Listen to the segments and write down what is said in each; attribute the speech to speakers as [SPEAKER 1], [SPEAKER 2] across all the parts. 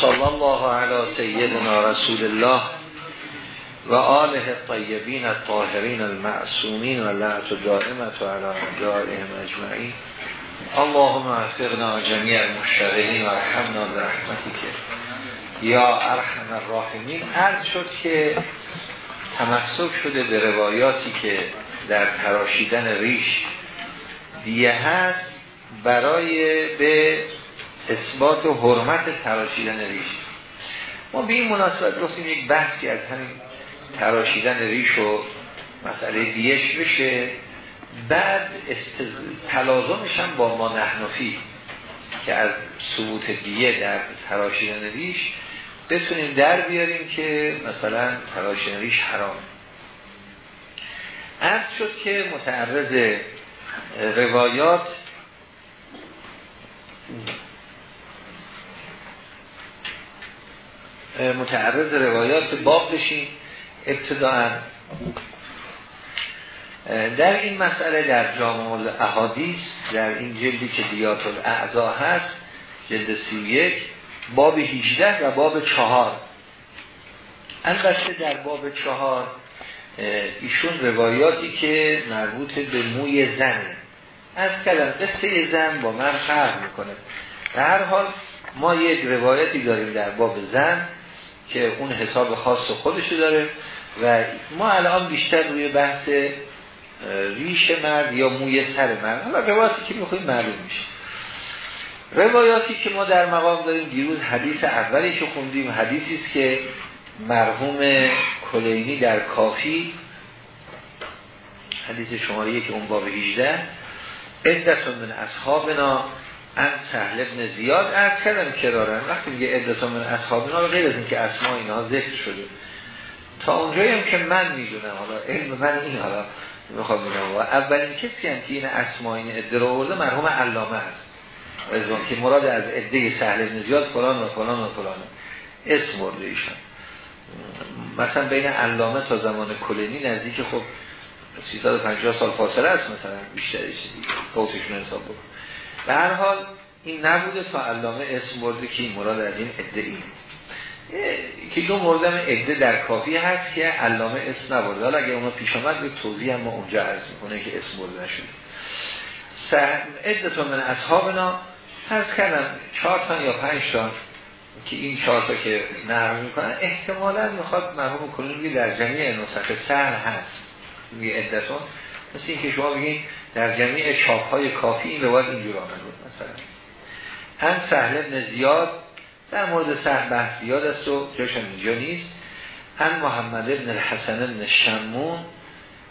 [SPEAKER 1] صلی الله علی سیدنا رسول الله و آله الطیبین الطاهرین المعصومین و لعنت دائمت و علی اعدائهم اجمعین. اللهم افقنا جمیع المشتغلین و ارحمنا برحمتی که یا ارحم الراحمین عرض شد که تمسک شده به روایاتی که در تراشیدن ریش دیه هست برای به اثبات و حرمت تراشیدن ریش. ما به این مناسبت گفتیم یک بحثی از همین تراشیدن ریش و مسئله دیش بشه. بعد استز... تلازمش هم با ما نحنفی که از ثبوت دیه در تراشیدن ریش بتونیم در بیاریم که مثلا تراشیدن ریش حرام. عرض شد که متعرض روایات متعرض روایات باب بشیم ابتداعا. در این مسئله در جامع الاحادیث در این جلدی که دیات الاعضا هست جلد سی یک باب 18 و باب چهار. البته در باب چهار ایشون روایاتی که مربوط به موی زنه از کلم قصه زن با من فرق می‌کنه. در هر حال ما یک روایتی داریم در باب زن. که اون حساب خاص خودشو داره و ما الان بیشتر روی بحث ریش مرد یا موی سر مرد حالا روایاتی که میخواییم معلوم میشه. روایاتی که ما در مقام داریم دیروز حدیث اولی که خوندیم حدیثی است که مرحوم کلینی در کافی حدیث شماره یک اون باب 18 عدتون من اصحابنا ان سهل ابن زیاد از کردم کرارن وقتی میگه عدتون من اصحابنا غیر از اینکه اسما اینها ذکر شده. تا اونجایی هم که من می‌دونم حالا علم من این حالا می‌خوام بگم. و اولین کسی هم که این اسما این عده رو آورده مرحوم علامه هست رضوان که مراد از عده سهل ابن زیاد فلان و فلان و فلان. اسم برده ایشان. مثلا بین علامه تا زمان کلینی نزدیک خب 350 سال فاصله است مثلا بیشتر چیزی. حساب به حال این نبوده تا علامه اسم برده که این مراد از این عده این. که دو موردم عده در کافی هست که علامه اسم نبرده. حالا اگه اونا پیش آمد به توضیح هم ما اونجا عرض می‌کنه که اسم برده نشده. عده تا من اصحابنا هرز کردم چهار تا یا پنج تا که این چهار تا که نرم می‌کنن احتمالا می‌خواد مرحوم کنون در جمعی نسخه سهل هست. میگه عدتون مثل این که شما بگین در جمعی چاپ های کافی این روایت اینجور آمده مثلا هم سهل ابن زیاد در مورد سهل بحث زیاد است و جاشم اینجا نیست. هم محمد ابن الحسن ابن شمون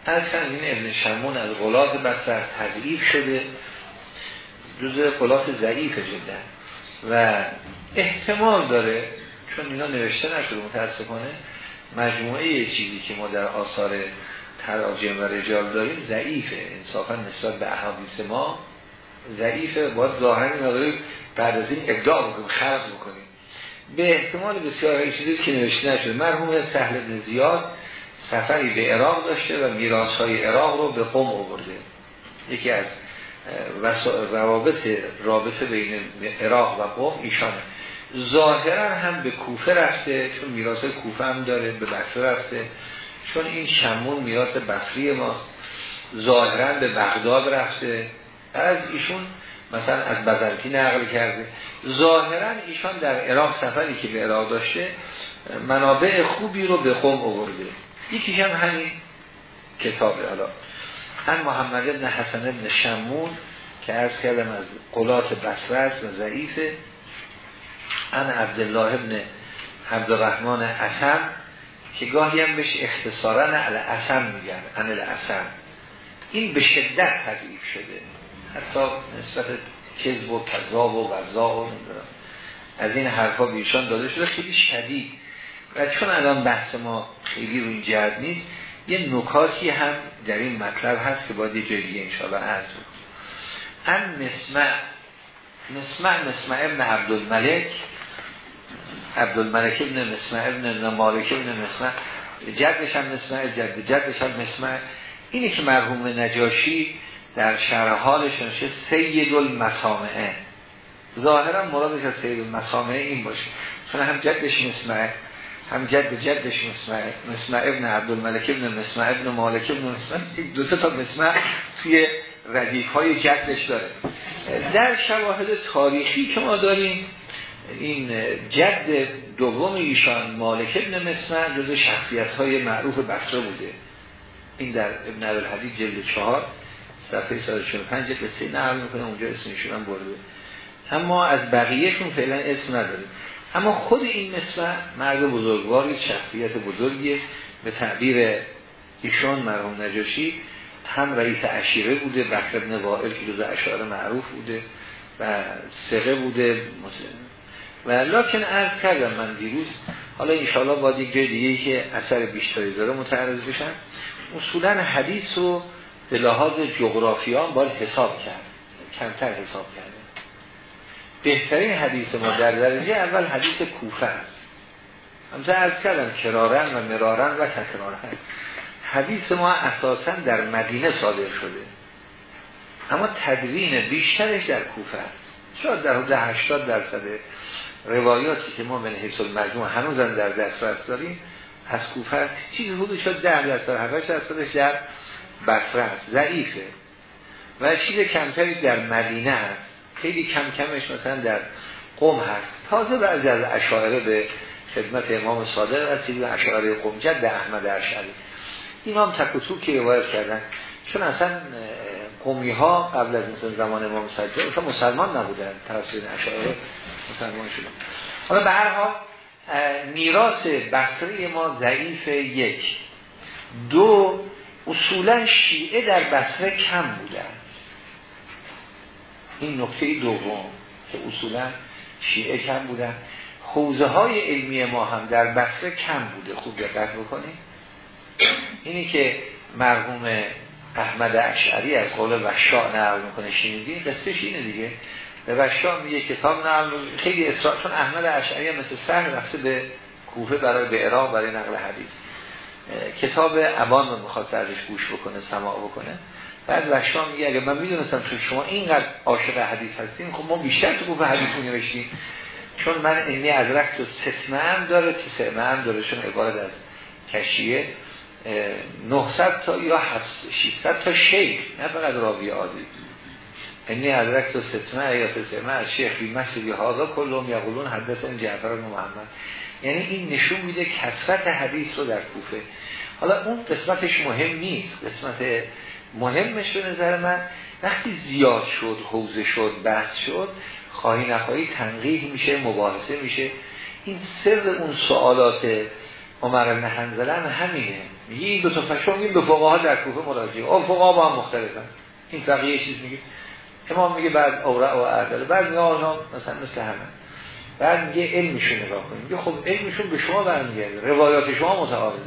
[SPEAKER 1] از این ابن شمون از غلات بسر تضعیف شده. جزء غلات ضعیف جدا. و احتمال داره چون اینا نوشته نشده متاسفانه مجموعه چیزی که ما در آثار تراجم و رجال داریم ضعیفه. انصافا نسبت به احادیث ما ضعیفه. باید ظاهرا نداری بعد از این ابداع بکنیم خلق بکنیم. به احتمال بسیار چیزی که نوشته نشده مرحوم سهل بن زیاد سفری به عراق داشته و میراث های عراق رو به قم آورده. یکی از روابط رابطه بین عراق و قم ایشانه. ظاهرا هم به کوفه رفته چون میراث کوفه هم داره به بصره رفته. چون این شمون میراث بصری ماست ظاهرا به بغداد رفته. از ایشون مثلا از بزرگی نقل کرده. ظاهرا ایشان در عراق سفری که به عراق داشته منابع خوبی رو به قم آورده. یکیش هم همین کتاب. حالا هم محمد ابن حسن ابن شمون که ارز کردم از قلات بصره است و ضعیفه. ان عبدالله ابن عبدالرحمن اسم که گاهی هم بهش اختصارا الاسم میگن ان الاسم. این به شدت تضعیف شده. حتی نسبت کذب و کذاب و وزا و از این حرفا بیشان داده شده خیلی شدید. و چون الان بحث ما خیلی رو این جهت نیست یه نکاتی هم در این مطلب هست که باید یه جای دیگه انشاءالله عرض ان مسمع مسمع مسمع ابن عبدالملک عبدالملک ابن مسمع ابن مالک ابن مسمع. جدش هم مسمع جد جدش هم مسمع. اینه که مرحوم نجاشی در شرح حالش نشه سید المسامعه ظاهرا مرادش از سید مسامه این باشه. چون هم جدش مسمع هم جد جدش مسمع. مسمع ابن عبدالملک ابن مسمع ابن مالک ابن مسمع. دو تا مسمع توی ردیف های جدش داره. در شواهد تاریخی که ما داریم این جد دوم ایشان مالک ابن مسمع جز شخصیت های معروف بسره بوده. این در ابن الحدید جلد چهار صفحه 145 به سه نقل می‌کنه اونجا اسمشون هم برده. اما از بقیهشون فعلا اسم نداریم اما خود این مسمع مرد بزرگواری شخصیت بزرگیه. به تعبیر ایشان مرحوم نجاشی هم رئیس عشیره بوده بکر ابن وائل که جز اشعار معروف بوده و سقه بوده و لکن عرض کردم من دیروز حالا انشاءالله باید یک جای دیگه که اثر بیشتری داره متعرض بشن اصولا حدیث رو به لحاظ جغرافیان باید حساب کرد کمتر حساب کرده بهترین حدیث ما در درجه اول حدیث کوفه است. همچه از کردم کرارن و مرارن و تکرارن. حدیث ما اساسا در مدینه صادر شده. اما تدوین بیشترش در کوفه است. شاید در حدود 80 درصد روایاتی که ما من حیث المجموع هنوزن در دسترس داریم از کوفه است. چیزی حدود شد 10 درصد 8 درصدش در بصره است ضعیفه. و چیز کمتری در مدینه است. خیلی کم کمش مثلا در قم هست. تازه بعضی از اشاعره به خدمت امام صادق رسید و اشاعره قم جد احمد اشعری. امام تکوتو که روایت کردن. چون اصلا قومی ها قبل از مثلا زمان امام سجاد اصلا مسلمان نبودن. توسط اشاعره مسلمان شدن حالا به هر حال میراث بصری ما ضعیف یک. دو اصولا شیعه در بصره کم بودن این نکته دوم که اصولا شیعه کم بودن حوزه های علمی ما هم در بصره کم بوده. خوب دقت بکنید. اینی که مرحوم احمد اشعری از قول وشا نقل می‌کنه شنیدین قصهش اینه دیگه. به وشا میگه کتاب نقل خیلی اصرار چون احمد اشعری مثل سهل رفته به کوفه برای به عراق برای نقل حدیث. کتاب عوام رو می‌خواد ازش گوش بکنه سماع بکنه. بعد وشا میگه اگه من می‌دونستم که شما اینقدر عاشق حدیث هستین خب ما بیشتر تو کوفه حدیث نوشتیم چون من اینی از رکت و ستمه هم داره که ستمه هم داره چون عبارت از کشیه. 900 تا یا 600 تا شیخ نه فقط راوی عادی. اینی از رکت و ستمه یا ستمه از شیخ بی مسجدی هادا کلهم یقولون حدث اون جعفر محمد. یعنی این نشون میده کسرت حدیث رو در کوفه. حالا اون قسمتش مهم نیست. قسمت مهمش به نظر من وقتی زیاد شد حوزه شد بحث شد خواهی نخواهی تنقیح میشه مباحثه میشه. این سر اون سوالات عمر بن حنظله هم همینه. میگه این دو تا به فقها در کوفه مراجعه. اون فقها با هم مختلفن. این فقیه چیز میگه؟ امام میگه بعد اورع و عدل بعد میگه مثلا مثل همه. بعد میگه علمشون نگاه کنیم. میگه خب علمشون به شما برمیگرده. روایات شما متعارضه.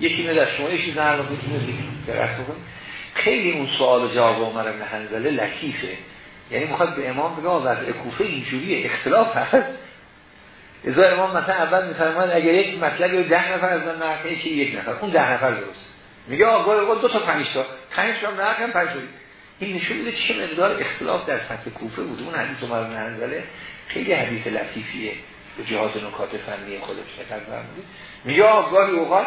[SPEAKER 1] یکی میاد شما یکی نقل کنید خیلی اون سوال جواب عمر بن حنظله لطیفه. یعنی می‌خواد به امام بگه وضع کوفه اینجوریه. اختلاف هست. ازا امام مثلا اول میفرماید اگر یک مطلبی ده نفر از من نقل که یک نفر. اون ده نفر درست. میگه آقا دو تا پنج تا. پنج تا نقل پنج این نشون میده چه مقدار اختلاف در سطح کوفه بود. اون حدیث عمر بن حنظله خیلی حدیث لطیفیه. به جهات نکات فنی خودش دقت میگه گاهی اوقات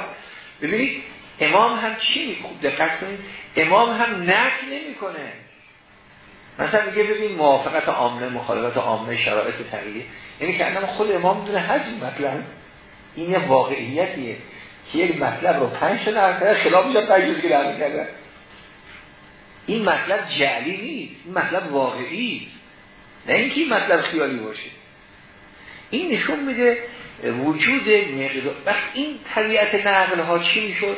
[SPEAKER 1] ببینید امام هم چی خوب دقت کنید. امام هم نقل نمی‌کنه. مثلا میگه ببین موافقت عامه مخالفت عامه شرایط تغییر. یعنی که خود امام می‌دونه هر مطلب. این یه واقعیتیه که یک مطلب رو پنج تا کرده خلاف میشه که نقل کرده این مطلب جعلی نیست این مطلب واقعی نه اینکه این مطلب خیالی باشه. این نشون میده وجود مقدار وقت این طبیعت نقل ها چی می‌شد؟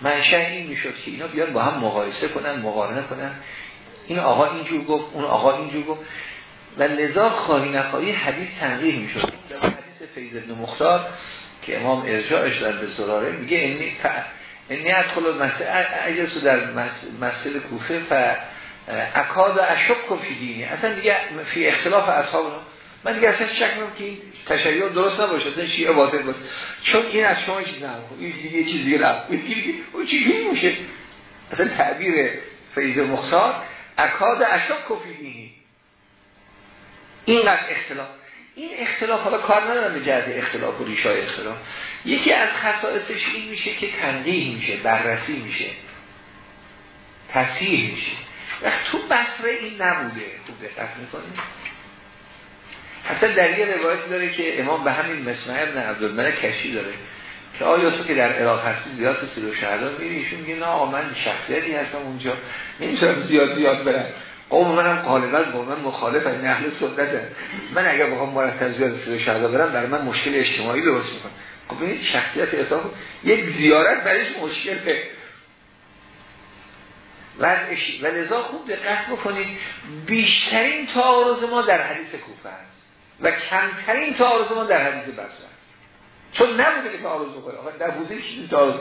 [SPEAKER 1] منشأ این می‌شد که اینا بیان با هم مقایسه کنن مقارنه کنن. این آقا اینجور گفت اون آقا اینجور گفت. و لذا خواهی نخواهی حدیث تنقیح می‌شد. حدیث فیض ابن مختار که امام ارجاعش در به زراره میگه انی ف... انی ادخل اجلسو در مسجد کوفه ف اکاد اشک فی دینی. اصلا دیگه فی اختلاف اصحاب من دیگه اصلا شک که این تشیع درست نباشه اصلا شیعه باطل باشه. چون این از شما چیز نه این دیگه چیز دیگه نه اون چیزی میشه. اصلا تعبیر فیض مختار اکاد اشک فی دینی. اینقدر اختلاف. این اختلاف حالا کار ندارم به جهت اختلاف و ریشای اختلاف. یکی از خصائصش این میشه که تنقیح میشه بررسی میشه. تصحیح میشه. وقت تو بصره این نبوده. تو دقت می‌کنید حتی در یه روایت داره که امام به همین مسمع ابن عبدالملک کشی داره که آیا تو که در عراق هستی زیاد سید و شهدا میری ایشون میگه نه من شخصیتی هستم اونجا. نمی‌تونم زیاد زیاد برم. قوم منم غالبا با من مخالف از اهل سنت من اگر بخوام مرتب سید و شهدا برم برای من مشکل اجتماعی درست می‌کنم خب این شخصیت حساب یک زیارت برایش مشکله. و لذا خوب دقت بکنید بیشترین تعارض ما در حدیث کوفه است و کمترین تعارض ما در حدیث بصره چون نبوده که تعارض بکنه. در بوده چیزی تعارض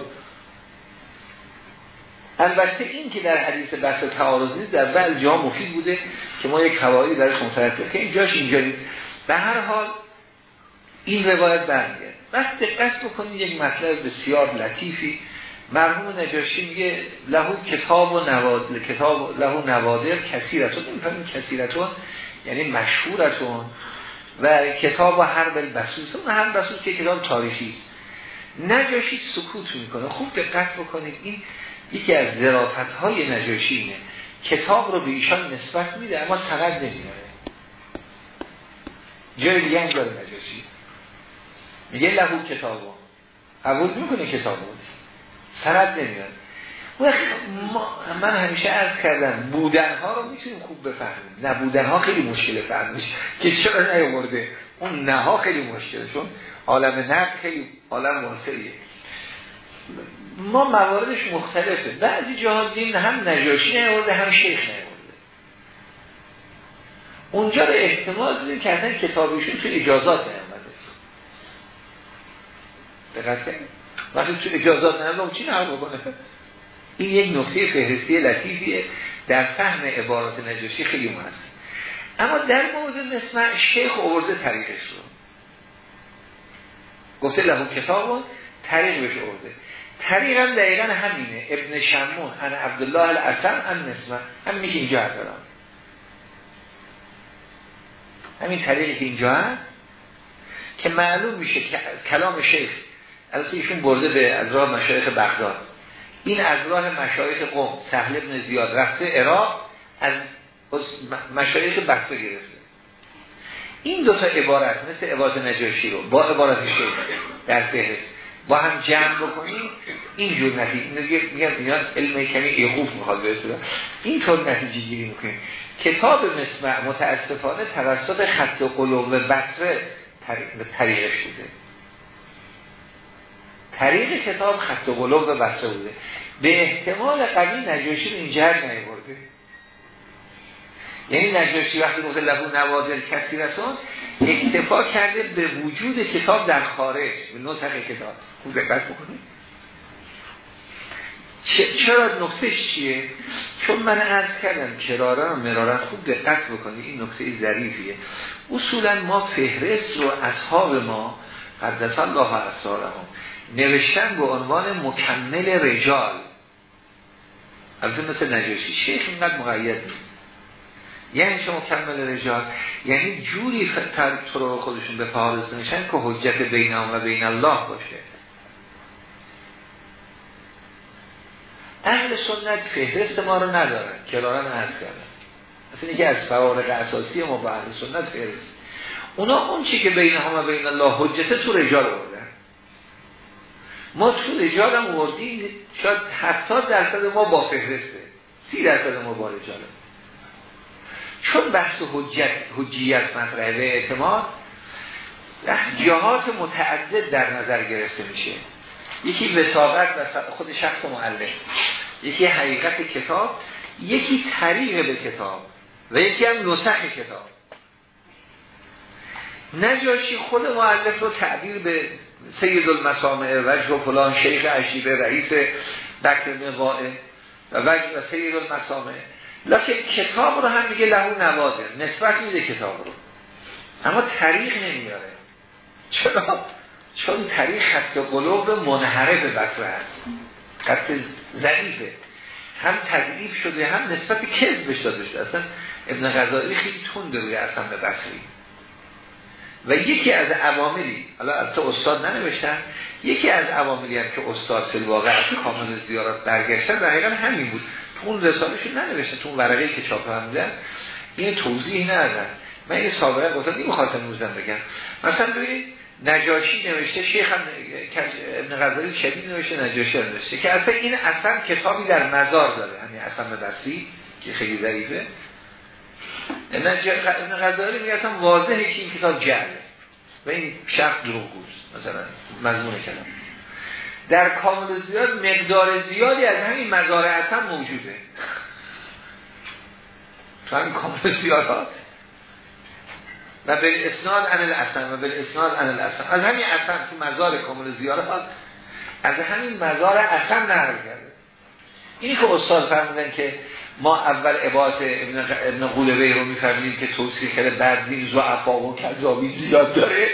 [SPEAKER 1] البته این که در حدیث بحث تعارض نیست در بعض جا مفید بوده که ما یک حوالی درش مترتب که اینجاش اینجا نیست. به هر حال این روایت برمیاد بس دقت بکنید یک مطلب بسیار لطیفی. مرحوم نجاشی میگه لهو کتاب و نواد کتاب لهو نوادر کثیرتون. نمی‌فهمیم کثیرتون یعنی مشهورتون. و کتاب و هر بل بسوس اون هر بسوس که کتاب تاریخی. است نجاشی سکوت می‌کنه. خوب دقت بکنید. این یکی از ظرافت های نجاشی اینه. کتاب رو به ایشان نسبت میده اما سند نمیاره جای دیگه هم داره نجاشی. میگه لهو کتابو قبول می‌کنه کتابو سند نمیاد من همیشه عرض کردم بودنها رو می‌تونیم خوب بفهمیم. نبودنها خیلی مشکل فهم میشه. که چرا نیورده اون نها خیلی مشکله چون عالم نقل خیلی عالم واسعیه ما مواردش مختلفه. بعضی جاها دین هم نجاشی نیورده هم شیخ نیورده اونجا رو احتمال داریم که اصلا کتابیشون تو اجازات نیامده. وقتی تو اجازات نیامده چی نهار بکنه؟ این یک نقطه فهرستی لطیفیه. در فهم عبارات نجاشی خیلی مهم اما در مورد مسمع شیخ اوورده طریقش رو. گفته لهو کتاب طریق بهش اوورده طریق هم دقیقا همینه. ابن شمون ان عبدالله الاسم ان مسمع هم میگه اینجا هست. همین طریقی که اینجا هست که معلوم میشه که کلام شیخ از ایشون برده به از راه مشایخ بغداد. این از راه مشایخ قوم سهل ابن زیاد رفته عراق از مشایخ بسته گرفته. این دو تا عبارت مثل عبارت نجاشی رو با عبارت شیخ در فهرست با هم جمع بکنیم اینجور نتیجه میگم اینا علم کمی ایقوف می‌خواد برسونه اینطور نتیجه گیری می‌کنیم. کتاب مسمع متاسفانه توسط خط قلوب بسره طریقش بوده. طریق کتاب خط قلوب بسته بوده. به احتمال قوی نجاشی این جهر نیورده یعنی نجاشی وقتی گفته لبو نوادر کثیرتون اکتفا کرده به وجود کتاب در خارج. به نطق کتاب. خوب دقت بکنید. چرا نقطهش چیه؟ چون من عرض کردم کرارا مرارا خوب دقت بکنید این نقطه ظریفیه. اصولا ما فهرست رو اصحاب ما قدس الله اسرارهم نوشتن به عنوان مکمل رجال. البته مثل نجاشی. شیخ اینقدر مقید نیست. یعنی چه مکمل رجال یعنی جوری طرق خودشون به فهارست نشن که حجت بین و بین الله باشه. اهل سنت فهرست ما رو ندارن کرارن هست کردن اصلا یکی از فوارق اساسی ما با اهل سنت فهرست. اونا اون چی که بین و بین الله حجت تو رجال بردن ما تو رجال هم وردیم شاید 70 درصد ما با فهرسته. 30 درصد ما با رجاله چون بحث حجت حجیت مطرحه به اعتماد جهات متعدد در نظر گرفته میشه. یکی وساقت و خود شخص معلم یکی حقیقت کتاب یکی طریق به کتاب و یکی هم نسخ کتاب. نجاشی خود معلف رو تعبیر به سید المسامع و فلان شیخ عشیبه رئیس بکر نوائه و وجه و سید المسامع لکه کتاب رو هم میگه لهو نوازه. نسبت میده کتاب رو. اما طریق نمیاره. چرا؟ چون طریق خط قلوب منحرف بسره هست. خط ضعیفه. هم تضعیف شده هم نسبت کذبش داده شده. اصلا ابن غزالی خیلی تند روی اصلا به و یکی از عواملی حالا از استاد ننوشتن یکی از عواملی هم که استاد واقع از کامل زیارات برگشتن در همین بود. تو اون رسالهشون ننوشته تو اون ورقه که چاپ فرمودن این توضیح ندادن من این سابقه گفتم این می‌خواستم روزم بگم. مثلا ببینید نجاشی نوشته شیخ هم ابن غزالی شدید نوشته نجاشی نوشته که اصلا این اصلا کتابی در مزار داره. همین اصلا بسی که خیلی ظریفه ابن غزالی میگه اصلا واضحه که این کتاب جعله. و این شخص دروغگوست مثلا مضمون کلام در کامل زیاد مقدار زیادی از همین مزار اصلا موجوده. تو همین کامل زیاد و به اسناد عن الاسن و به اسناد عن الاسن. از همین اسن تو مزار کامل زیارات از همین مزار اسن نقل کرده. اینی که استاد فرمودن که ما اول عبادت ابن, قولوی رو میفرمیم که توصیح کرده بردین زعفا و کذابی زیاد داره.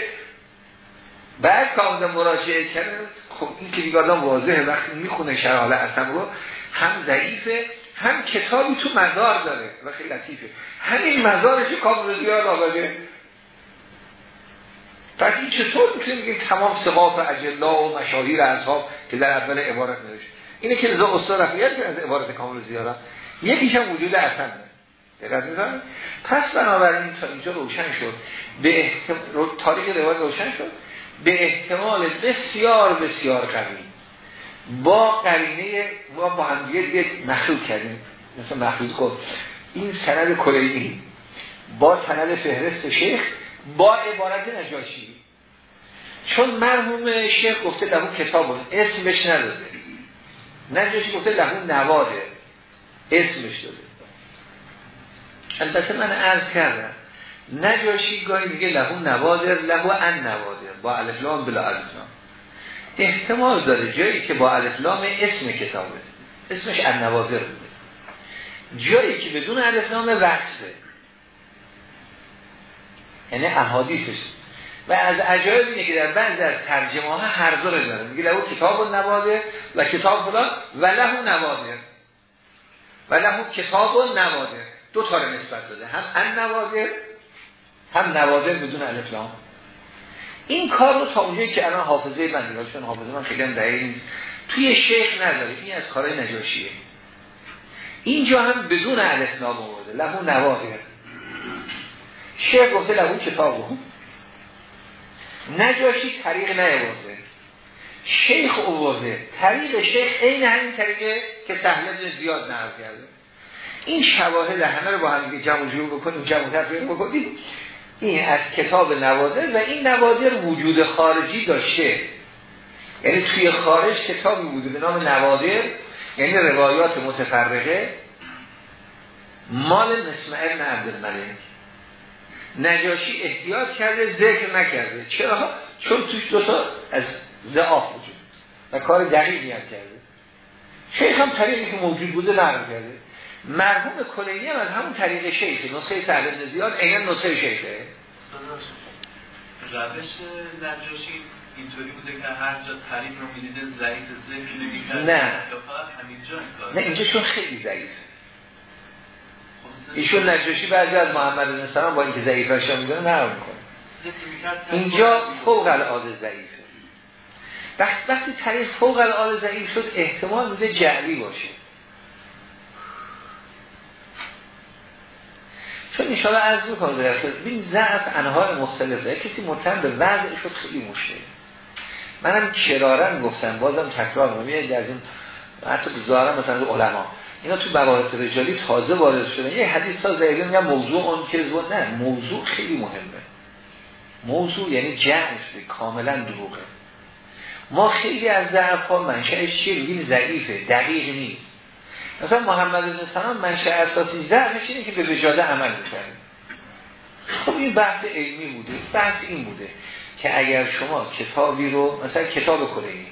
[SPEAKER 1] بعد کامل مراجعه کرده. خب این که دیگه آدم واضحه وقتی می‌خونه شرحال اسم رو هم ضعیفه هم کتابی تو مزار داره و خیلی لطیفه. همین مزارش کامل زیاد آورده. پس این چطور می‌تونیم بگیم تمام سقاف اجلا و مشاهیر اصحاب که در اول عبارت نوشت؟ اینه که لذا استاد رفیت از عبارت کامل زیارت یکیش هم وجود اصلا پس بنابراین تا اینجا روشن شد. به احتمال تاریخ روایت روشن شد. به احتمال بسیار بسیار قوی. با قرینه ما با هم دیگه مخلوط کردیم. مثل مخلوط کن این سند کلینی با سند فهرست شیخ با عبارت نجاشی. چون مرحوم شیخ گفته لهو کتاب اسم بهش نداده. نجاشی گفته لهو نواده. اسمش داده. البته من عرض کردم. نجاشی گاهی میگه لهو نوادر لهو ان نوادر با الفلام بلا الفلام احتمال داره جایی که با الفلام اسم کتابه اسمش ان نوادر بوده. جایی که بدون الفلام وصفه. یعنی احادیثش. و از عجایب اینه که در بعض از ترجمه ها هر دو رو داره. میگه لهو کتاب و نواده و کتاب فلان و لهو نواده و لهو کتاب و نواده دو تا رو نسبت داده. هم ان هم نواده بدون الفلام این کار رو تا اونجایی که الان حافظه من چون حافظه من خیلی دقیق توی شیخ نداره این از کارهای نجاشیه. اینجا هم بدون الف نام آورده لهو شیخ گفته لهو کتابو نجاشی طریق نیورده شیخ اوورده طریق شیخ این همین طریقه که سهل زیاد نقل کرده. این شواهد همه رو با هم جمع جور بکنیم جمع تفریق بکنیم. این از کتاب نوادر و این نوادر وجود خارجی داشته. یعنی توی خارج کتابی بوده به نام نوادر یعنی روایات متفرقه. مال مسمع ابن عبدالملک. نجاشی احتیاط کرده ذکر نکرده. چرا؟ چون توش دوتا از زعاف وجود. و کار دقیقی هم کرده. شیخ هم طریقی که موجود بوده نقل کرده. مرحوم کلینی هم از همون طریق شیخه. نسخه سهل نزیاد اینا نسخه شیخه.
[SPEAKER 2] روش نجاشی اینطوری بوده که هر جا تعریف رو می‌دیده ضعیف ذکر نمی‌کرد
[SPEAKER 1] نه. نه اینجا چون خیلی ضعیف. ایشون نجاشی بعضی از محمد بن سلام با اینکه ضعیف می‌دونه نه می‌کنه. اینجا فوق العاده ضعیفه. وقتی تعریف فوق العاده ضعیف شد احتمال میده جعلی باشه. چون انشاءالله عرض می‌کنم در بین ضعف انهای مختلفه. کسی متهم به وضع شد خیلی مشکل منم کرارن گفتم بازم تکرار میاد در این حتی بزارم مثلا علما. اینا تو مباحث رجالی تازه وارد شده یه حدیث تا زیده میگن موضوع اون که نه موضوع خیلی مهمه. موضوع یعنی جمع کاملا دروغه. ما خیلی از ضعف ها منشأش چیه؟ بگیم ضعیفه دقیق نیست. مثلا محمد بن سلام منشأ اساسی ضعفش اینه که به وجاده عمل می‌کنه. خب این بحث علمی بوده بحث این بوده که اگر شما کتابی رو مثلا کتاب کلینی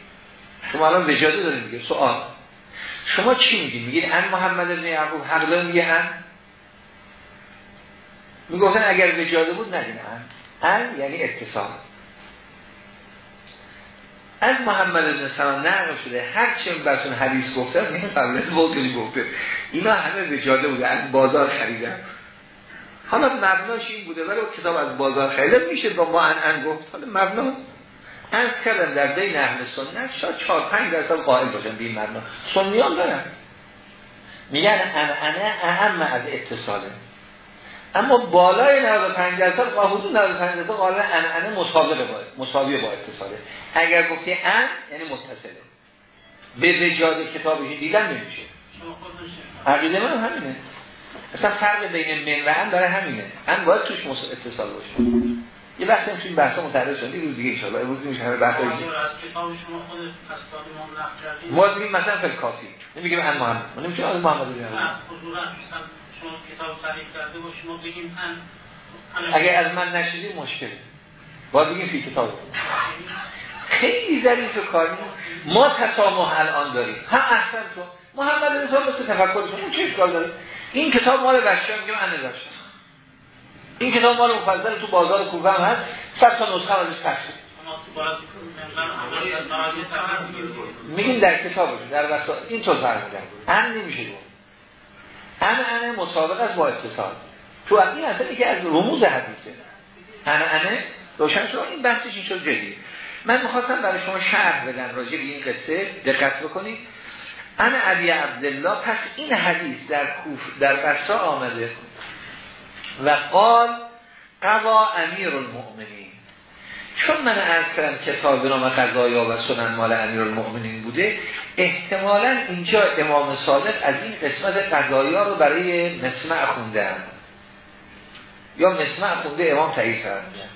[SPEAKER 1] شما الان وجاده دارید دیگه سوال. شما چی میگید میگید ان محمد بن یعقوب حق میگه ان؟ می‌گفتن اگر وجاده بود نگین ان یعنی اتصال. از محمد بن سلام نقل شده هر چه براتون حدیث گفته این قبل بوکلی گفته. اینا همه وجاده بوده از بازار خریدن. حالا مبناش این بوده ولی کتاب از بازار خیلی میشه با ما ان ان گفت. حالا مبنا. از کردم در بین اهل سنت شاید 4 5 درصد قائل باشن به این مبنا. سنیان دارن. میگن ان انه اهم از اتصاله. اما بالای 95 درصد حدود 95 درصد قائل ان انه مسابقه با مساویه با اتصاله اگر گفتی ان یعنی متصله به وجاد کتابش دیدن نمیشه. عقیده من همینه. اصلا فرق بین من و ان داره همینه. ان باید توش اتصال باشه. یه وقتی هم این بحثا متعرض شد روز دیگه انشاءالله. امروز میشه همه بحثا دیگه ما مثلا فل کافی نمیگیم ان محمد. از محمد
[SPEAKER 3] مثلا شما کتاب تعریف کرده و شما بگیم ان.
[SPEAKER 1] اگه از من نشدی مشکل. باید بگیم فی کتاب. خیلی ظریف کاری ما تسامح الان داریم. هم احسن تو. محمد رضا مثل تفکر شما چه اشکال داره؟ این کتاب مال بشر میگم ان داشت این کتاب مال مفضل تو بازار کوفه هم هست. صد تا نسخه ازش پخش میگیم در کتابش در وسا این طور فرمودن ان نمیشه گفت. ان ان مسابقه است با اتصال. تو این اصلا که از رموز حدیثه. ان ان روشن شد. این بحثش این شد جدی. من می‌خواستم برای شما شرح بدن راجع به این قصه. دقت بکنید. انا عبی عبدالله پس این حدیث در کوف در بسا آمده و قال قضا امیر المؤمنین چون من ارز کردم کتاب نام قضایا و سنن مال امیر المؤمنین بوده احتمالا اینجا امام صادق از این قسمت قضایا رو برای مسمع خونده هم. یا مسمع خونده امام تایید فرمودن.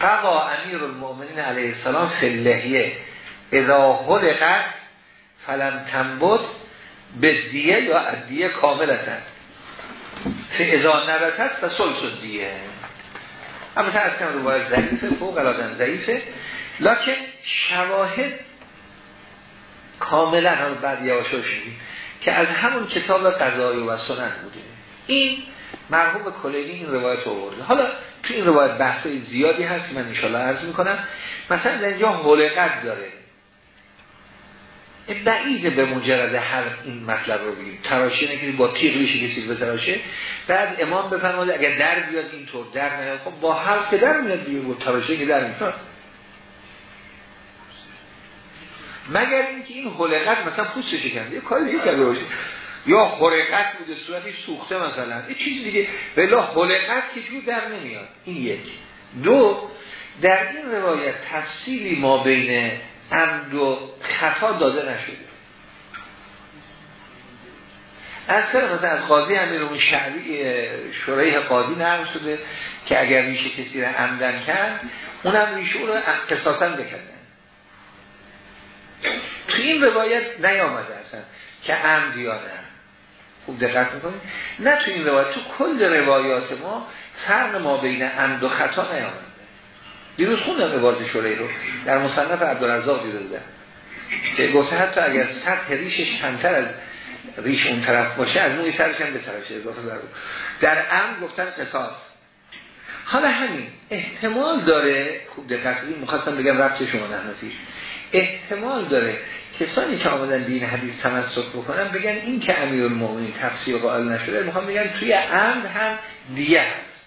[SPEAKER 1] قضا امیر المؤمنین علیه السلام فلهیه اذا حلقت فلم تنبت به دیه یا دیه کاملتن. ازا نبتت و سلس دیه تا از کم روایت ضعیفه فوق العاده ضعیفه. لکن شواهد کاملا هم بعد شدیم که از همون کتاب قضایی و سنن بوده. این مرحوم کلینی این روایت رو آورده. حالا تو این روایت بحثای زیادی هست من انشالله عرض می‌کنم. مثلا در اینجا حلقت داره. بعیده به مجرد هر این مطلب رو بگیم. تراشه نگیری با تیغ میشه کسی به تراشه. بعد امام بفرماده اگر در بیاد اینطور در نیاد. خب با هر که در میاد دیگه با تراشه که در میاد. مگر اینکه این حلقت مثلا پوست شکنده یه کاری دیگه کرده باشه. یا حرقت بوده صورتی سوخته مثلا. یه چیز دیگه. بلا حلقت که جو در نمیاد. این یک. دو در این روایت تفصیلی ما بین عمد و خطا داده نشده. از مثلا از قاضی امیر اون شعبی شورای قاضی نرم شده که اگر ریشه کسی را عمدن کرد اونم ریشه رو قصاصا بکردن. تو این روایت نیامده اصلا که عمد یا نه. خوب دقت می‌کنید. نه تو این روایت تو کل روایات ما فرق ما بین عمد و خطا نیامده. دیروز خوندم عبارت شورای رو. در مصنف عبدالرزاق دیده بودن که گفته حتی اگر سطح ریشش کمتر از ریش اون طرف باشه از نوعی سرش هم به طرفش اضافه در در ام گفتن قصاص. حالا همین احتمال داره خوب دقت کنید می‌خواستم بگم رفت شما نحنفیش احتمال داره کسانی که آمدن دین حدیث تمسک بکنن بگن این که امیر المؤمنین تفسیر قائل نشده می‌خوام بگن توی عمد هم دیگه هست.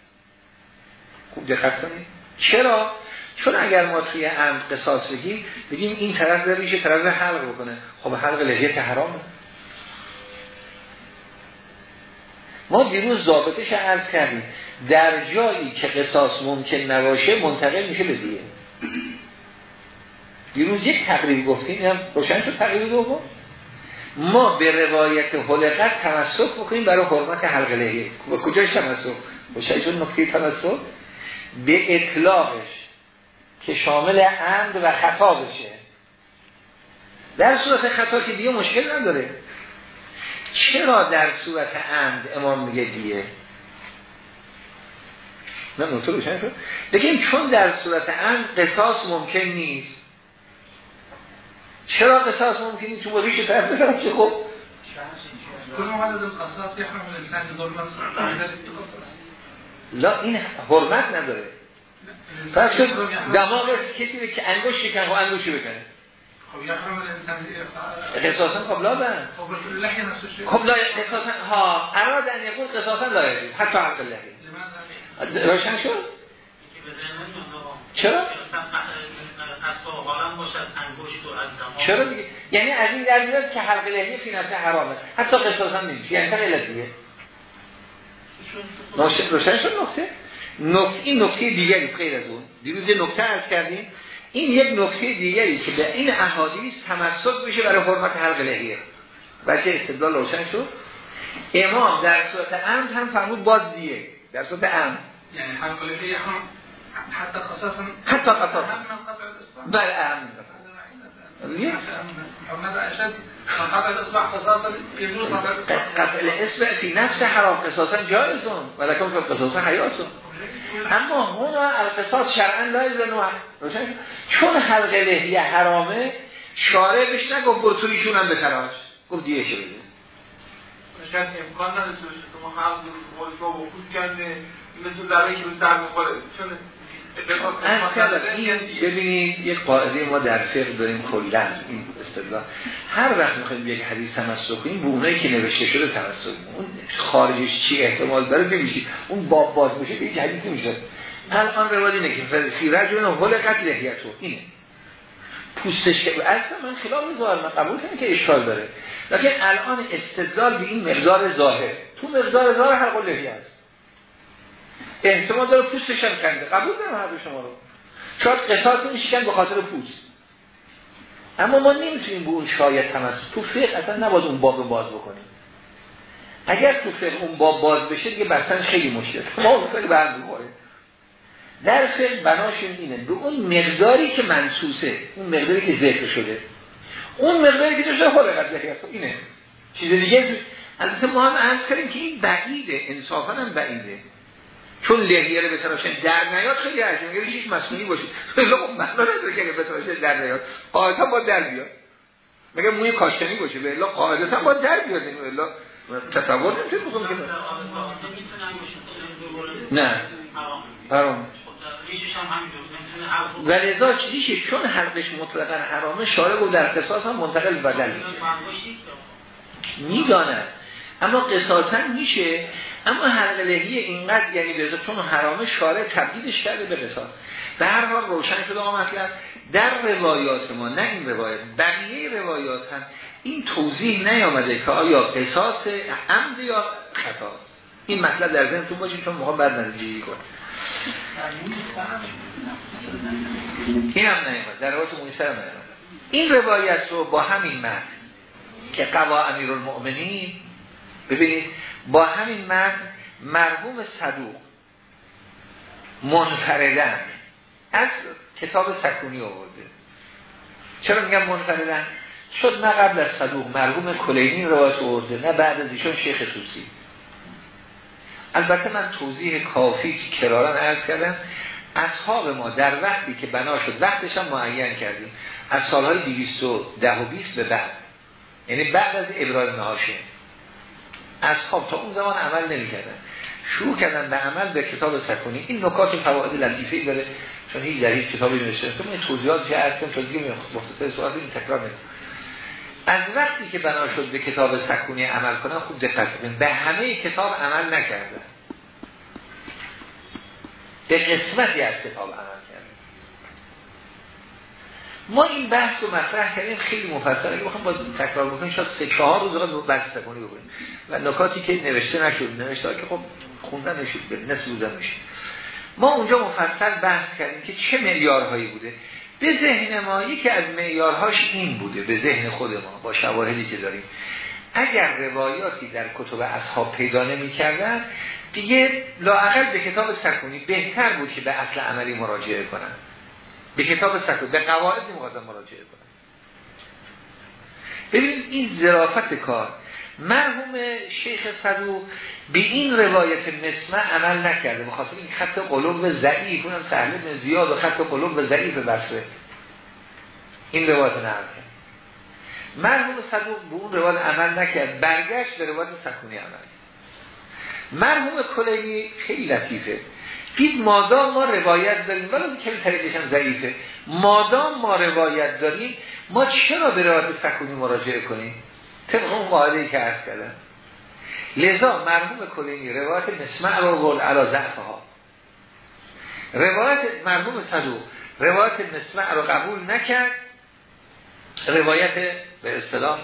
[SPEAKER 1] خوب دقت کنید. چرا؟ چون اگر ما توی عمد قصاص بگیم بگیم این طرف داره میشه طرف حلق بکنه. خب حلق لحیه حرامه. ما دیروز ضابطش عرض کردیم. در جایی که قصاص ممکن نباشه منتقل میشه به دیگه دیروز یک تقریب گفتیم هم روشن شد تقریب دوم ما به روایت حلقت تمسک بکنیم برای حرمت حلق لحیه کجاش تمسک؟ روشن شد نقطه تمسک. به اطلاقش. که شامل عمد و خطا بشه. در صورت خطا که دیگه مشکل نداره. چرا در صورت عمد امام میگه دیگه؟ نه نوتو روشن شد بگیم چون در صورت عمد قصاص ممکن نیست. چرا قصاص ممکن نیست؟ چون ریش طرف بفرم چه خب. لا این حرمت نداره. پس شد دماغ کسی که انگوش شکن و انگوشی بکنه.
[SPEAKER 4] خب
[SPEAKER 1] قصاصا قبلا بند
[SPEAKER 4] خب لحیه نفسش
[SPEAKER 1] خب لا قصاصا ها اراد ان یقول قصاصا لا یجوز حتی حق روشن شد. چرا؟ چرا دیگه یعنی از این در میاد که حلق لحیه فی نفسه حرامه حتی قصاصا نمیشه. یعنی تا دیگه روشن روشن شد نکته نکته این نکته دیگری غیر از اون. دیروز یه نکته از کردیم. این یک نکته دیگری که به این احادیث تمسک میشه برای حرمت حلق لحیه بچه استدلال روشن شد. امام در صورت عمد هم فرمود باز دیه در صورت عمد.
[SPEAKER 4] یعنی حلق لحیه هم حتی
[SPEAKER 1] حتی قصاصا.
[SPEAKER 4] هم. من قطع الاصبع
[SPEAKER 1] بله عمد.
[SPEAKER 4] قطع
[SPEAKER 1] اسم فی نفس حرام قصاصا جایزون. ولکن فی قصاصا حیاتون. اما هنا القصاص شرعا لا یزنو روشن شد؟ چون حلق لحیه حرامه شارع بهش نگفت برطوریشون هم بتراش گفت دیگه شده
[SPEAKER 5] شاید امکان نداشته باشه که ما هم رو بخود کنده مثل ذره که رو سر می‌خوره. چون
[SPEAKER 1] این ببینید یک قاعده ما در فقه داریم کلا این استدلال. هر وقت می‌خوایم یک حدیث تمسک کنیم به اونایی که نوشته شده تمسک اون خارجش چی احتمال داره ببینید اون باب باز میشه به یک حدیث میشه الان روایت اینه که فی رجل هول قتل اینه. پوستش که اصلا من خلاف ظاهر من قبول کنم که اشکال داره. لیکن الان استدلال به این مقدار ظاهر. تو مقدار ظاهر حلق لحیه است. احتمال داره پوستش هم کنده. قبول دارم حرف شما رو. شاید قصاص این شکن به خاطر پوست. اما ما نمی‌تونیم به اون شاید تمسک تو فقه اصلا نباید اون باب باز بکنیم. اگر تو فقه اون باب باز بشه دیگه بستنش خیلی مشکل. ما اون فقه برم می‌خوره. در فقه بناشون اینه به اون مقداری که منسوسه اون مقداری که ذکر شده اون مقداری که داشته خلقت ذکر اینه. چیز دیگه البته ما هم عرض کردیم که این بعیده انصافا هم بعیده. چون لحیه رو بتراشن در نیاد خیلی عجیبه. اگر هیچ مسئولی باشه اون معنا نداره که بتراشن در نیاد. قاعدتا با در بیاد. مگه موی کاشتنی باشه؟ به الا قاعدتا با در بیاد. الا تصور نمیشه بکنم که نه. حرام و لذا چیزیشه چون حلقش مطلقا حرامه شارع و در قصاص هم منتقل بدل میشه. می‌داند. اما قصاصا میشه اما حلق لحیه اینقدر یعنی به چون حرامه شارع تبدیلش کرده به قصاص به هر حال روشن شده آقا مطلب. در روایات ما نه این روایت بقیه روایات هم این توضیح نیامده که آیا قصاص عمد یا خطاست این مطلب در ذهنتون باشید چون موقع بعد نتیجه کنه این هم نیامد در روایت مویسر هم نیامد این روایت رو با همین متن که قوا امیر المؤمنین ببینید با همین متن مرحوم صدوق منفردن از کتاب سکونی آورده. چرا میگم منفردن شد نه قبل از صدوق مرحوم کلینی روایت آورده نه بعد از ایشون شیخ توسی البته من توضیح کافی که کرارن عرض کردم اصحاب ما در وقتی که بنا شد وقتش هم معین کردیم. از سالهای 210 و 20 به بعد. یعنی بعد از ابراهیم هاشم اصحاب تا اون زمان عمل نمی‌کردن. شروع کردن به عمل به کتاب سکونی. این نکات فواید لطیفه داره چون هیچ در هیچ کتابی نوشته نیست این توضیحات که عرض کنم تا دیگه مختصر سوال این تکرار نمی‌کنم. از وقتی که بنا شد به کتاب سکونی عمل کنن خوب دقت کنید. به همه کتاب عمل نکردن. به قسمتی از کتاب عمل ما این بحث رو مطرح کردیم خیلی مفصل. اگه بخوام باز تکرار بکنیم شاید سه چهار روز رو بحث سکونی بکنیم. و نکاتی که نوشته نشد. نوشته که خب خوندن نشد به نصف روزن میشه ما اونجا مفصل بحث کردیم که چه معیارهایی بوده. به ذهن ما یکی از معیارهاش این بوده به ذهن خود ما با شواهدی که داریم. اگر روایاتی در کتب اصحاب پیدا نمی کردن دیگه لاعقل به کتاب سکونی بهتر بود که به اصل عملی مراجعه کنن. به کتاب سکونی به قواعد مقدم مراجعه کنن ببینید این ظرافت کار. مرحوم شیخ صدوق به این روایت مسمع عمل نکرده. بخاطر این خط قلوب ضعیف. اونم سهل زیاد و خط قلوب ضعیف بسره این روایت نقل مرحوم صدوق به اون روایت عمل نکرد. برگشت به روایت سکونی عمل مرحوم کلینی خیلی لطیفه. دید مادام ما روایت داریم. ولی کمی طریقش هم ضعیفه. مادام ما روایت داریم. ما چرا به روایت سکونی مراجعه کنیم؟ طبق اون قاعده که عرض کردم. لذا مرحوم کلینی روایت مسمع رو قول علا ها روایت مرحوم صدوق روایت مسمع رو قبول نکرد. روایت به اصطلاح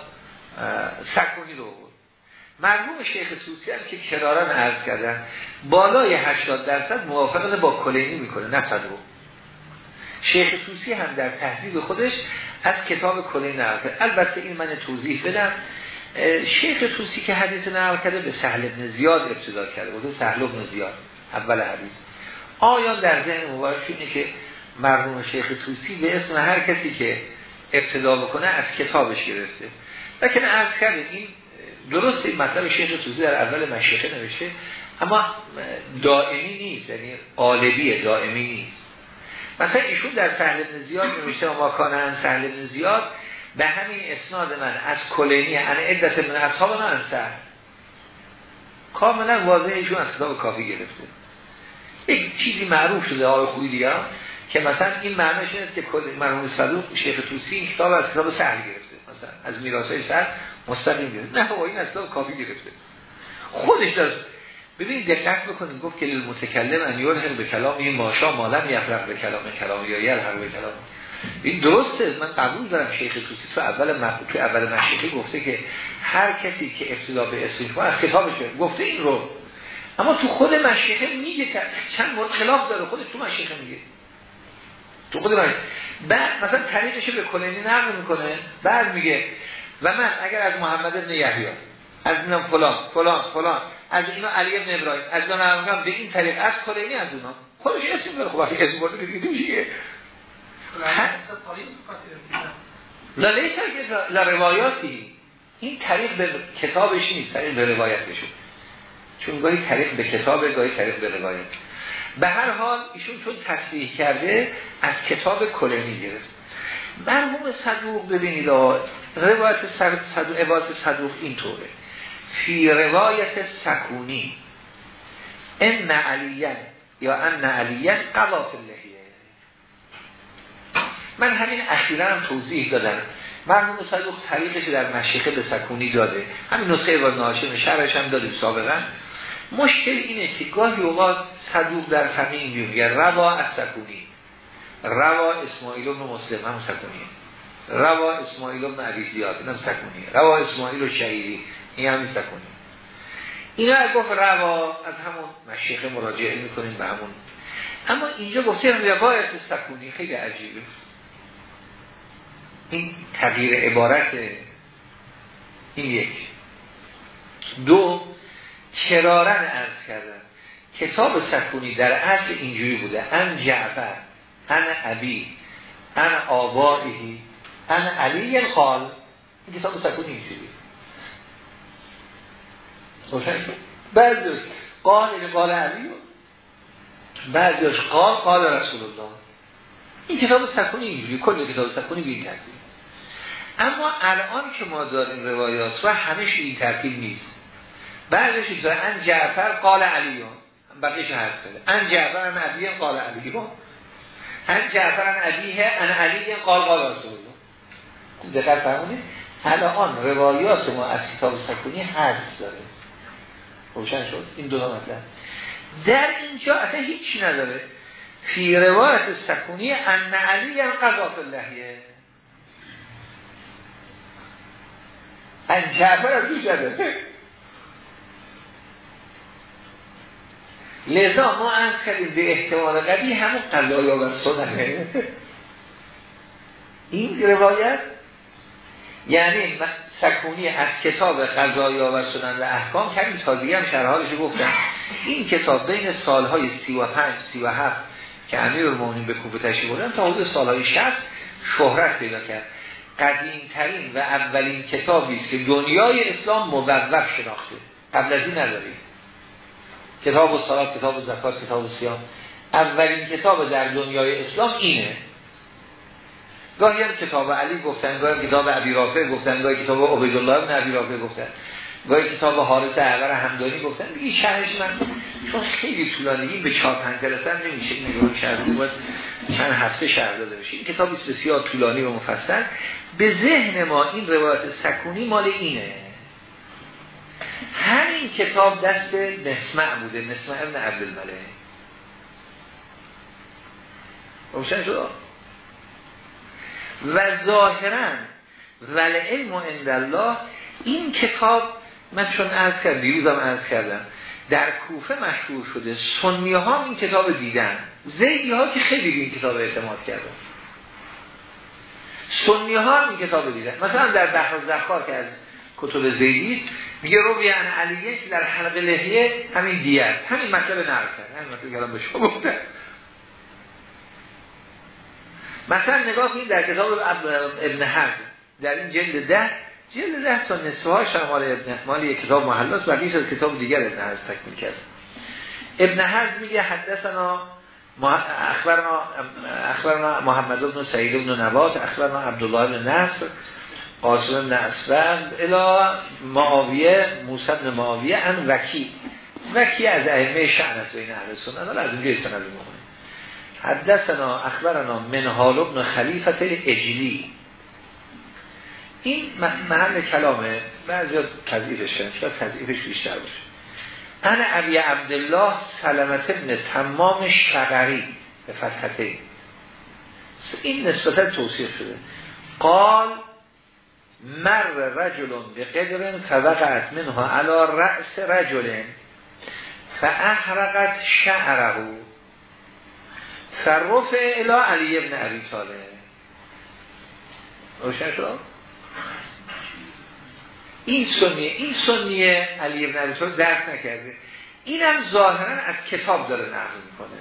[SPEAKER 1] سکونی رو مرحوم شیخ توسی هم که کراران عرض کردن بالای 80 درصد موافقت با کلینی می‌کنه نه صدوق شیخ توسی هم در تحضیب خودش از کتاب کلینی نقل البته این من توضیح بدم. شیخ توسی که حدیث نقل کرده به سهل ابن زیاد ابتدا کرده بوده سهل ابن زیاد اول حدیث. آیان در ذهن مبارک اینه که مرحوم شیخ توسی به اسم هر کسی که ابتدا بکنه از کتابش گرفته. لیکن عرض کرده این درست این مطلب شیخ توسی در اول مشیخه نوشته اما دائمی نیست یعنی قالبیه دائمی نیست. مثلا ایشون در سهل ابن زیاد نوشته ما کانن سهل ابن زیاد به همین اسناد من از کلینی ان عدت من اصحاب من سهل کاملا واضح ایشون از کتاب کافی گرفته. یک چیزی معروف شده آقای خوبی دیگه که مثلا این معنیش اینه که مرحوم صدوق شیخ توسی این کتاب از کتاب سهل گرفته مثلا از میراثای سهل مستقیم گرفته نه این کتاب کافی گرفته. خودش داره ببینید دقت بکنید گفت که المتکلم ان یرهم به کلام این ماشا مالم یفرق به کلام کلام یا یلحق به کلام. این درسته من قبول دارم شیخ توسی تو اول مح... تو اول مشیخی گفته که هر کسی که ابتدا به اسم از کتابش گفته این رو. اما تو خود مشیخه میگه چند مورد خلاف داره. خود تو مشیخه میگه. تو خود من بعد مثلا طریقش به کلینی نقل می‌کنه. بعد میگه و من اگر از محمد ابن یحیی از اینا فلان فلان فلان از اینا علی ابن ابراهیم از اینا به این طریق از کلینی از اونا؟ خودش اسم می‌بره خب وقتی اسم برده دیگه میشه لا لیسا لا روایاتی. این طریق به کتابش نیست طریق به روایتشون چون گاهی طریق به کتاب گاهی طریق به روایت. به هر حال ایشون چون تصریح کرده از کتاب کلینی گرفت. مرحوم صدوق ببینید روایت عباس صدوق اینطوره. فی روایت سکونی. ان علیین یا ان علیین قضا اللحیه. من همین اخیرا هم توضیح دادم. مرحوم صدوق طریقش در مشیخه به سکونی داده. همین نسخه عباس ناشم شرش هم دادیم سابقا. مشکل اینه که گاهی اوقات صدوق در فقیه میگه روا از سکونی. روا اسماعیل ابن مسلم هم سکونی روا اسماعیل ابن عبی زیاد. اینم سکونی روا اسماعیل و شهیری این هم سکونی اینا گفت روا. از همون مشیخه مراجعه می‌کنیم به همون. اما اینجا گفته روایت سکونی خیلی عجیبه. این تغییر عبارت این یک. دو کرارن ارز کردن. کتاب سکونی در اصل اینجوری بوده. ان جعفر ان عبی ان آبائهی ان علی قال این کتاب سکونی اینجوری بعضیش قال این قال علی. بعضیش قال قال رسول الله. این کتاب سکونی اینجوری کل کتاب سکونی به این ترتیب. اما الان که ما داریم روایات و همش این ترتیب نیست. بعدش اینطور ان جعفر قال علیون بقیش هست کرده ان جعفر ان عبیه قال علیون ان جعفر ان عبیه ان علیه قال قال رسول الله. دقت فرمونید الان روایات ما از کتاب سکونی هست داره. روشن شد. این دو مطلب. در اینجا اصلا هیچی نداره. فی روایت سکونی ان علی قضاف اللهیه ان جعفر از داره لذا ما از کردیم به احتمال قدی همون قضایا و سننه. این روایت یعنی سکونی از کتاب قضایا و سنن و احکام کمی تازگی هم شرحالش گفتم. این کتاب بین سالهای 35 37 که امیر المومنین به کوفه تشریف بودن تا حدود سالهای 60 شهرت پیدا کرد. قدیم ترین و اولین کتابی است که دنیای اسلام موظف شناخته. قبل از این نداریم کتاب و صلات کتاب و زکات کتاب و سیام اولین کتاب در دنیای اسلام اینه. گاهی هم کتاب علی گفتن گاهی کتاب عبی رافع گفتن گاهی کتاب عبیدالله ابن عبی رافع گفتن. گاهی کتاب حارس اعور همدانی گفتن. بگی شرحش من چون خیلی طولانی به چهار پنج جلسه نمیشه. این نگاه کردی باید چند هفته شهر داده بشه. این کتابی بسیار طولانی و مفصل. به ذهن ما این روایت سکونی مال اینه. همین کتاب دست نسمع بوده نسمع ابن عبدالمله روشن شد؟ و ظاهرا ولعلم عند الله این کتاب من چون عرض کردم دیروزم عرض کردم در کوفه مشهور شده. سنی ها این کتاب دیدن. زیدی ها که خیلی این کتاب اعتماد کردن. سنی ها این کتاب دیدن. مثلا در بحر زخار که از کتب زیدی میگه رو بیان علیه که در حلق لحیه همین دیت همین مطلب کرد. همین مطلب کلام به شما بوده مثلا نگاه کنید در کتاب ابن حرد در این جلد ده جلد ده تا نصفه هاش مال ابن مال یک کتاب محلاس و از کتاب دیگر ابن حرد تکمیل کرد ابن حرد میگه حدثنا اخبرنا اخبرنا محمد بن سعید بن نبات اخبرنا عبدالله بن نصر قاسم بن اسلم الى معاویه موسی بن معاویه ان وکی. وکی از ائمه شأن است بین اهل سنت از اینجا استناد می‌کنه حدثنا اخبرنا منهال ابن خلیفت اجلی. این محل کلامه بعضی تضعیفش کردن شاید تضعیفش بیشتر باشه. انا ابی عبدالله سلمت ابن تمام شغری به فتحته این نسبتا توصیف شده. قال مر رجل به قدر فوقعت منها علا رأس رجل فاحرقت شعره. فرفع الى علی ابن عبی طالب. روشن شد؟ این سنیه این سنیه علی ابن عبی طالب درک نکرده. اینم ظاهرا از کتاب داره نقل می‌کنه.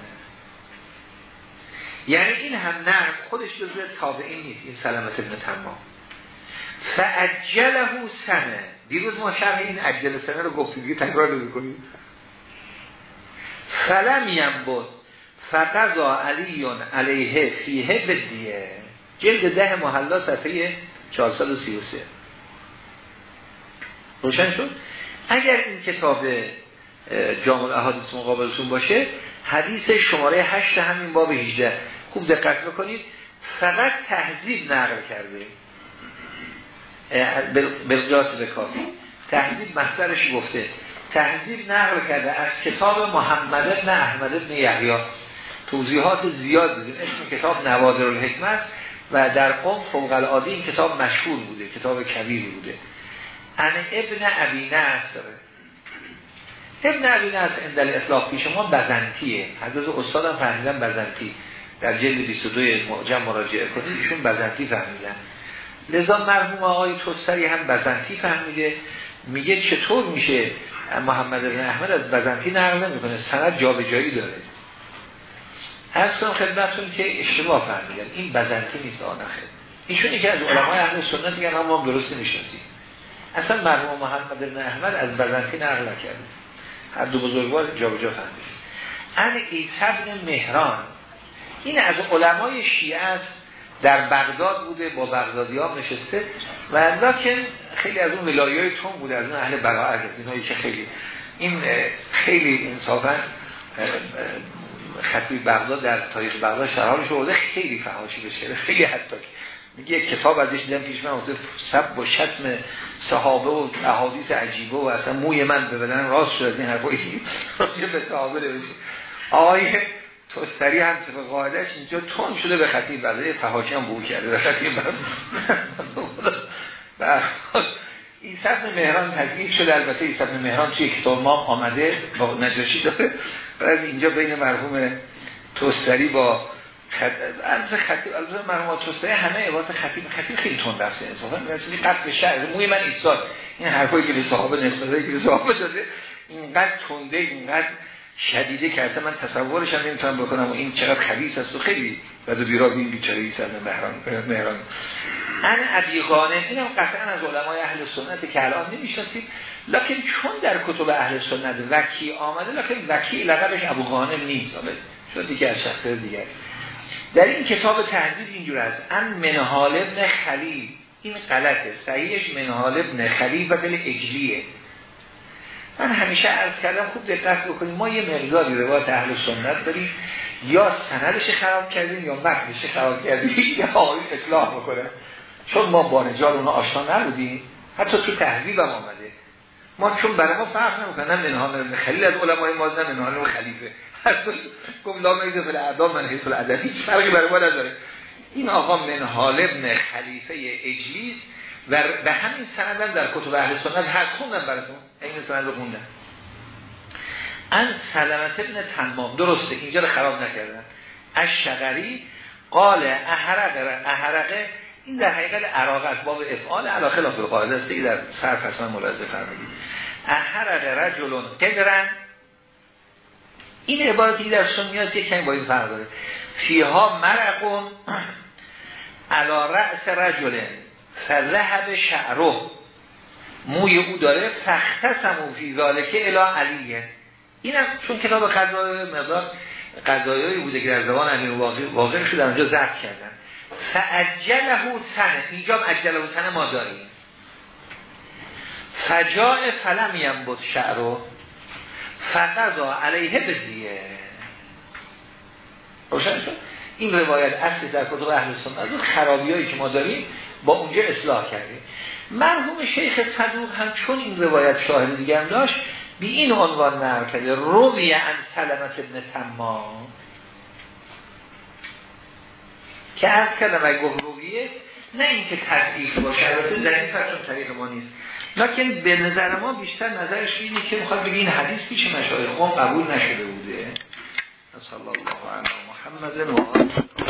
[SPEAKER 1] یعنی این هم نقل خودش جزء تابعی نیست این سلامت ابن تمام. فعجله سنه. دیروز ما شرح این عجل سنه رو گفتیم دیگه تکرار رو بکنیم فلم بود فقضا علیون علیه فیه بدیه. جلد ده محلا صفحه 433 روشن شد؟ اگر این کتاب جامع احادیث مقابلتون باشه حدیث شماره 8 همین باب 18 خوب دقت بکنید. فقط تهذیب نقل کرده. بلقیاس به کافی تهذیب مصدرش گفته. تهذیب نقل کرده از کتاب محمد ابن احمد ابن یحیی. توضیحات زیاد دیدیم اسم کتاب نوادر الحکمت و در قوم فوق العاده این کتاب مشهور بوده کتاب کبیر بوده. ان ابن ابی نصر. ابن ابی نصر اندل اصلاح پیش ما بزنتیه. حضرت استادم فهمیدن بزنتی. در جلد 22 معجم مراجعه کنید ایشون بزنتی فهمیدن. لذا مرحوم آقای توستری هم بزنتی فهمیده. میگه چطور میشه محمد بن احمد از بزنتی نقل نمی‌کنه؟ سند جابجایی داره. اصلا خدمتتون که اشتباه فهمیدن این بزنتی نیست آنخه ایشون که از علمای اهل سنت میگن ما هم درست نمی‌شناسیم. اصلا مرحوم محمد بن احمد از بزنتی نقل نکرده. هر دو بزرگوار جابجا فهمیده ان عیسی مهران. این از علمای شیعه است در بغداد بوده با بغدادی ها نشسته. و لکن خیلی از اون ولایی های تون بوده از اون اهل براعت اینایی که خیلی این خیلی انصافا خطیب بغداد در تاریخ بغداد شرحالش بوده خیلی فحاشی بشه خیلی حتی. میگه یک کتاب ازش دیدم پیش من گفته سب و شتم صحابه و احادیث عجیبه و اصلا موی من به بدن راست شد این حرفایی به صحابه نوشته. آقای توستری هم طبق قاعدش اینجا تون شده به خطیب بغداد. فحاشی هم بو کرده به خطیب این سبن مهران تضییق شده. البته این سبن مهران توی کتاب ما آمده با نجاشی داره. بعد اینجا بین مرحوم توستری با البته خطیب البته مرحوم توستری همه عبارت خطیب خطیب خیلی تون دسته انصافا. می‌رسید قطع شعر موی من ایستاد. این حرفایی که به صحابه نسبت که به صحابه داده اینقدر تنده اینقدر شدیده اصلا من تصورش هم نمی‌تونم بکنم و این چقدر خبیث است و خیلی بعد بیرا این بیچاره ای سر مهران ان ابی غانم اینم قطعا از علمای اهل سنت که الان نمی‌شناسید. لکن چون در کتب اهل سنت وکی آمده لکن وکی لقبش ابو غانم نیست. شد دیگه از شخص دیگر در این کتاب تهذیب اینجور است. ان منحال ابن خلیل. این غلطه. صحیحش منحال ابن خلیل و دل اجلیه. من همیشه عرض کردم خوب دقت بکنیم ما یه مقداری روایت اهل سنت داریم. یا سندش خراب کردیم یا متنش خراب کردیم. یا آقای اصلاح بکنه. چون ما با رجال اونا آشنا نبودیم حتی تو تحضیب هم آمده. ما چون برای ما فرق نمی‌کنه نه منهان خلیل از علمای ما نه منهان خلیفه. حتی گفت لا میزه فل اعدام من حیث العددی فرقی برای ما نداره. این آقا منحال ابن خلیفه اجلیس و به همین سندم در کتب اهل سنت هر خوندم براتون این سند رو خوندم ان سلمت ابن تمام. درسته اینجا رو خراب نکردن. از شغری قال احرق احرقه این در حقیقت عراق از باب افعال علا خلاف القاعده است. در صرف حتما ملاحظه فرمودید. احرق رجلون قدرن این عبارتی در سنیات یک کمی با این فرق داره. فیها مرقون علا رأس رجلن فذهب شعره. موی او داره فختصمو فی ذالکه الا علیه. این هم چون کتاب قضای مقدار قضایایی بوده که در زبان امیر واقع, واقع شده اونجا زرد کردن. فعجله سنه. اینجا عجله سنه ما داریم. فجاء فلم ینبت شعرو فقضا علیه بزیه. روشن شد؟ این روایت اصلی در کتب اهل سنت خرابی هایی که ما داریم با اونجا اصلاح کردیم. مرحوم شیخ صدوق هم چون این روایت شاهد دیگه هم داشت بی این عنوان نقل کرده روی ان سلمت ابن تمام. که از کردم اگه رویه نه اینکه تضعیف باشه البته ضعیف چون طریق ما نیست. لکن به نظر ما بیشتر نظرش اینه که می‌خواد بگه این حدیث پیش مشاهده قوم قبول نشده بوده. صلی الله علیه محمد و